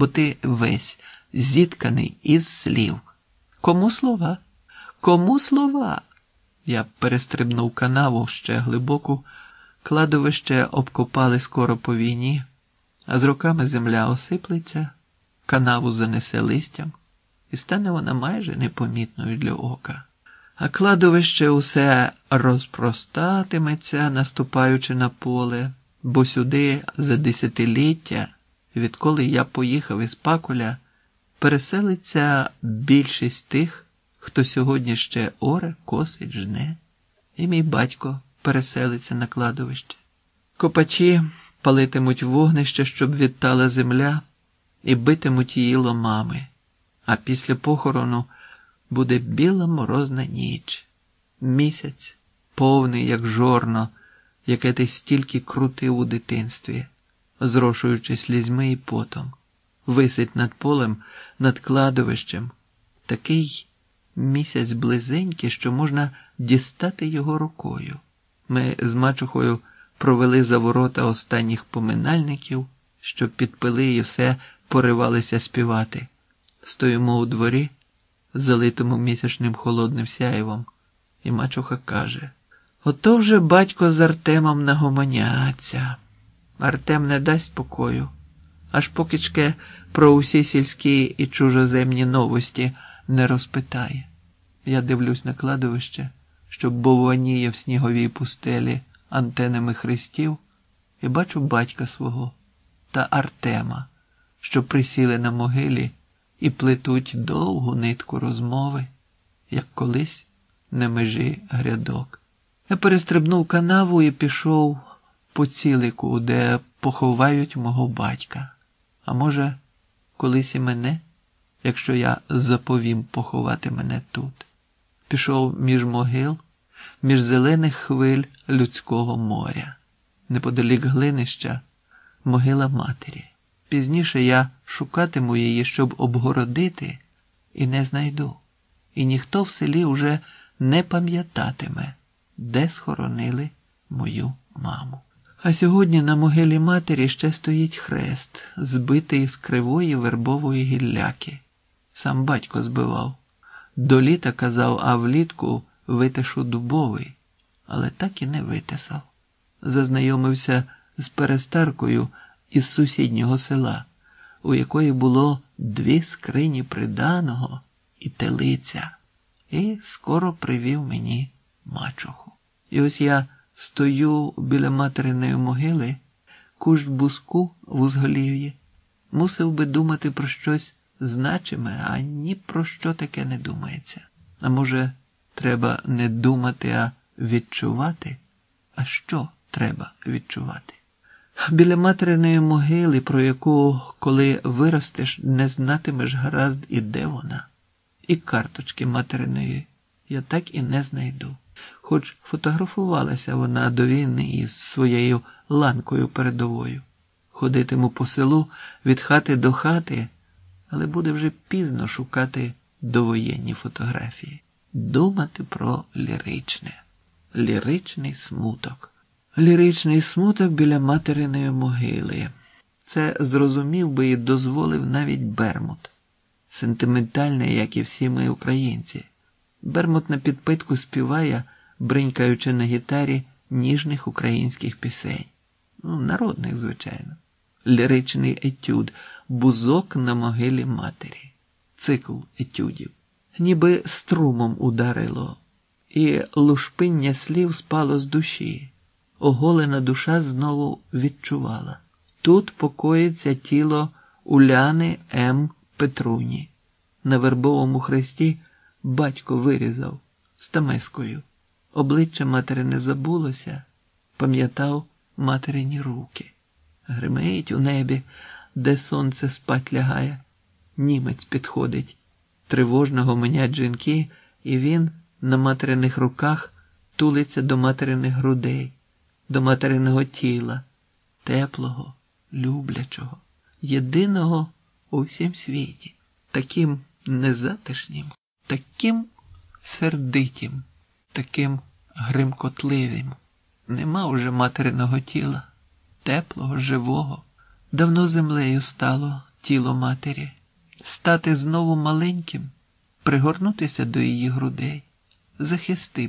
бо ти весь зітканий із слів. Кому слова? Кому слова? Я перестрибнув канаву ще глибоку, кладовище обкопали скоро по війні, а з роками земля осиплеться, канаву занесе листям, і стане вона майже непомітною для ока. А кладовище усе розпростатиметься, наступаючи на поле, бо сюди за десятиліття, відколи я поїхав із Пакуля, переселиться більшість тих, хто сьогодні ще оре, косить, жне, і мій батько переселиться на кладовище. Копачі палитимуть вогнище, щоб відтала земля, і битимуть її ломами, а після похорону буде біла морозна ніч, місяць, повний, як жорно, яке ти стільки крутив у дитинстві, зрошуючи слізьми і потом, висить над полем, над кладовищем, такий місяць близенький, що можна дістати його рукою. Ми з мачухою провели за ворота останніх поминальників, що підпили і все поривалися співати. Стоїмо у дворі, залитому місячним холодним сяєвом, і мачуха каже: Ото вже батько з Артемом нагомоняться. Артем не дасть покою, аж покичке про усі сільські і чужоземні новості не розпитає. Я дивлюсь на кладовище, що бовваніє в сніговій пустелі антенами хрестів, і бачу батька свого та Артема, що присіли на могилі і плетуть довгу нитку розмови, як колись на межі грядок. Я перестрибнув канаву і пішов по цілику, де поховають мого батька. А може, колись і мене, якщо я заповім поховати мене тут. Пішов між могил, між зелених хвиль людського моря, неподалік глинища, могила матері. Пізніше я шукатиму її, щоб обгородити, і не знайду. І ніхто в селі уже не пам'ятатиме, де схоронили мою маму. А сьогодні на могилі матері ще стоїть хрест, збитий з кривої вербової гілляки. Сам батько збивав. До літа казав, а влітку витишу дубовий, але так і не витисав. Зазнайомився з перестаркою із сусіднього села, у якої було дві скрині приданого і телиця, і скоро привів мені мачуху. І ось я стою біля материної могили, кущ буску в узголів'ї, мусив би думати про щось значиме, а ні про що таке не думається. А може, треба не думати, а відчувати? А що треба відчувати? Біля материної могили, про яку, коли виростеш, не знатимеш гаразд і де вона, і карточки материної я так і не знайду. Хоч фотографувалася вона до війни із своєю ланкою передовою. Ходитиму по селу від хати до хати, але буде вже пізно шукати довоєнні фотографії, думати про ліричне, ліричний смуток. Ліричний смуток біля материної могили. Це зрозумів би і дозволив навіть Бермут, сентиментальний, як і всі ми українці. Бермут на підпитку співає, бринькаючи на гітарі ніжних українських пісень. Ну, народних, звичайно. Ліричний етюд, бузок на могилі матері, цикл етюдів, ніби струмом ударило, і лушпиння слів спало з душі оголена душа знову відчувала. Тут покоїться тіло Уляни М. Петруні. На вербовому хресті батько вирізав стамескою. Обличчя матері не забулося, пам'ятав материні руки. Гримить у небі, де сонце спать лягає. Німець підходить. Тривожно гомонять жінки, і він на материних руках тулиться до материних грудей до материного тіла, теплого, люблячого, єдиного у всім світі, таким незатишнім, таким сердитім, таким гримкотливим. Нема уже материного тіла, теплого, живого, давно землею стало тіло матері, стати знову маленьким, пригорнутися до її грудей. Захисти,